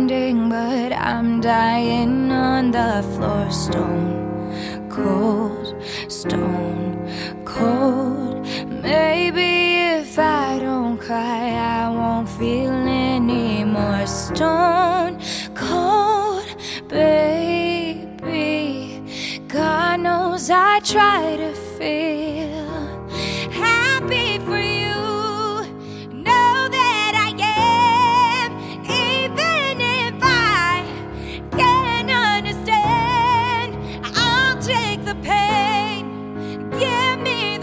I'm dying on the floor, stone cold, stone cold. Maybe if I don't cry, I won't feel any more stone cold, baby. God knows I try to feel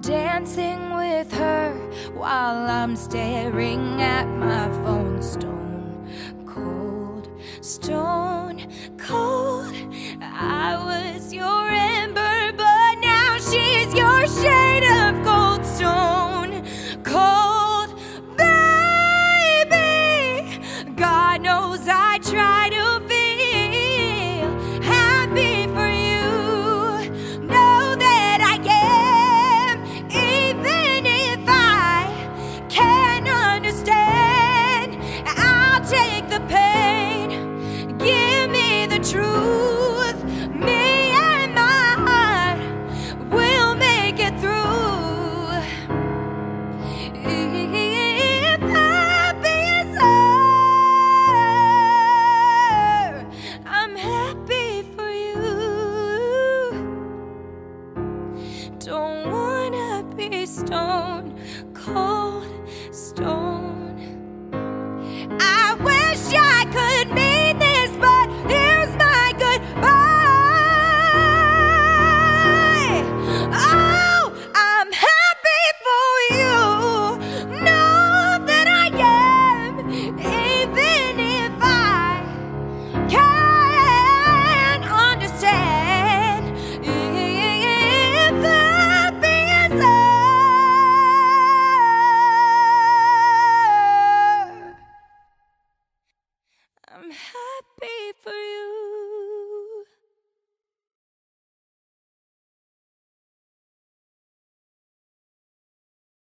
dancing with her while I'm staring at my phone. Stone cold, stone cold. I was your ember, but now she's your shade of gold. Stone cold, baby. God knows I try to. Don't wanna be stone cold, stone.